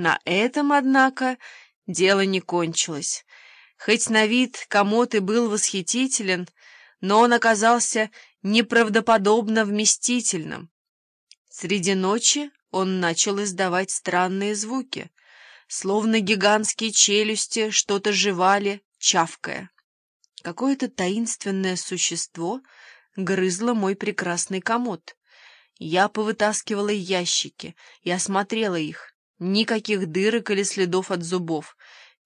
На этом, однако, дело не кончилось. Хоть на вид комод и был восхитителен, но он оказался неправдоподобно вместительным. Среди ночи он начал издавать странные звуки, словно гигантские челюсти что-то жевали, чавкая. Какое-то таинственное существо грызло мой прекрасный комод. Я повытаскивала ящики и осмотрела их. Никаких дырок или следов от зубов.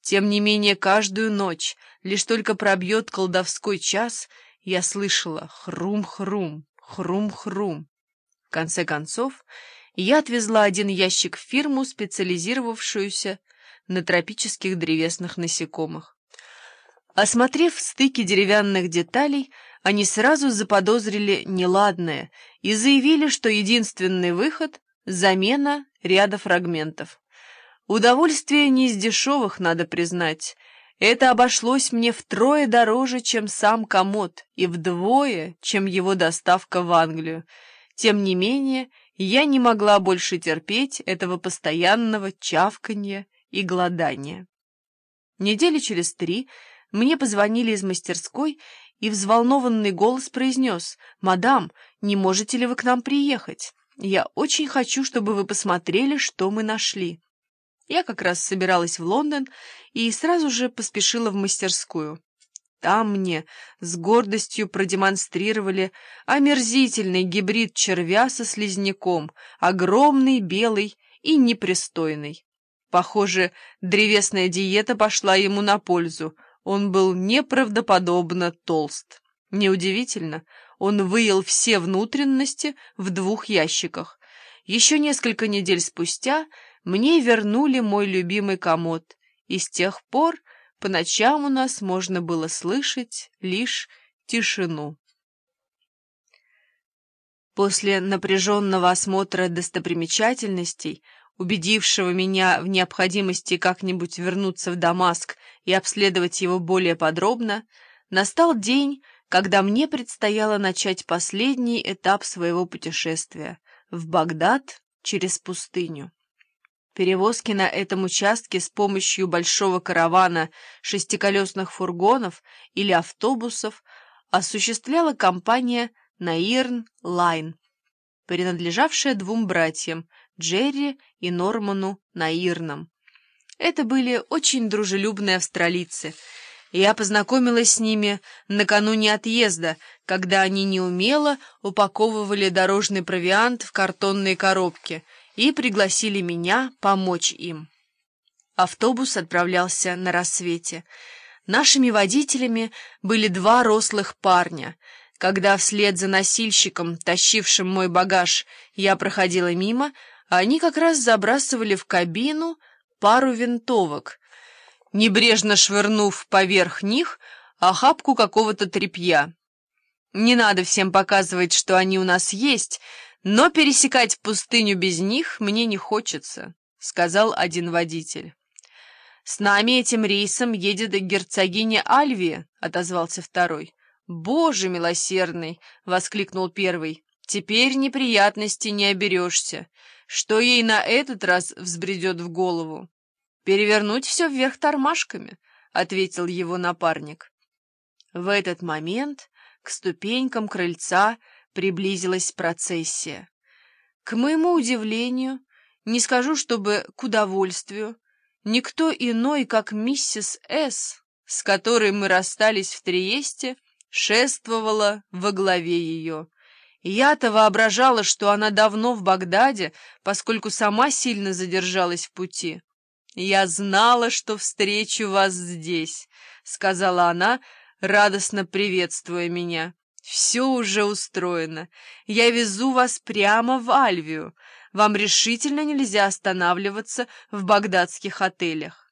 Тем не менее, каждую ночь, лишь только пробьет колдовской час, я слышала хрум-хрум, хрум-хрум. В конце концов, я отвезла один ящик в фирму, специализировавшуюся на тропических древесных насекомых. Осмотрев стыки деревянных деталей, они сразу заподозрили неладное и заявили, что единственный выход — замена ряда фрагментов. Удовольствие не из дешевых, надо признать. Это обошлось мне втрое дороже, чем сам комод, и вдвое, чем его доставка в Англию. Тем не менее, я не могла больше терпеть этого постоянного чавканья и голодания. Недели через три мне позвонили из мастерской, и взволнованный голос произнес «Мадам, не можете ли вы к нам приехать? Я очень хочу, чтобы вы посмотрели, что мы нашли». Я как раз собиралась в Лондон и сразу же поспешила в мастерскую. Там мне с гордостью продемонстрировали омерзительный гибрид червя со слизняком, огромный, белый и непристойный. Похоже, древесная диета пошла ему на пользу, он был неправдоподобно толст. Неудивительно, он выел все внутренности в двух ящиках. Еще несколько недель спустя мне вернули мой любимый комод, и с тех пор по ночам у нас можно было слышать лишь тишину. После напряженного осмотра достопримечательностей, убедившего меня в необходимости как-нибудь вернуться в Дамаск и обследовать его более подробно, настал день, когда мне предстояло начать последний этап своего путешествия — в Багдад через пустыню. Перевозки на этом участке с помощью большого каравана шестиколесных фургонов или автобусов осуществляла компания «Наирн Лайн», принадлежавшая двум братьям Джерри и Норману Наирнам. Это были очень дружелюбные австралийцы. Я познакомилась с ними накануне отъезда, когда они неумело упаковывали дорожный провиант в картонные коробки — и пригласили меня помочь им. Автобус отправлялся на рассвете. Нашими водителями были два рослых парня. Когда вслед за носильщиком, тащившим мой багаж, я проходила мимо, они как раз забрасывали в кабину пару винтовок, небрежно швырнув поверх них охапку какого-то тряпья. Не надо всем показывать, что они у нас есть, «Но пересекать пустыню без них мне не хочется», — сказал один водитель. «С нами этим рейсом едет герцогиня Альвия», — отозвался второй. «Боже милосердный!» — воскликнул первый. «Теперь неприятностей не оберешься. Что ей на этот раз взбредет в голову?» «Перевернуть все вверх тормашками», — ответил его напарник. В этот момент к ступенькам крыльца приблизилась процессия. К моему удивлению, не скажу, чтобы к удовольствию, никто иной, как миссис С., с которой мы расстались в Триесте, шествовала во главе ее. Я-то воображала, что она давно в Багдаде, поскольку сама сильно задержалась в пути. «Я знала, что встречу вас здесь», — сказала она, радостно приветствуя меня. «Все уже устроено. Я везу вас прямо в Альвию. Вам решительно нельзя останавливаться в багдадских отелях.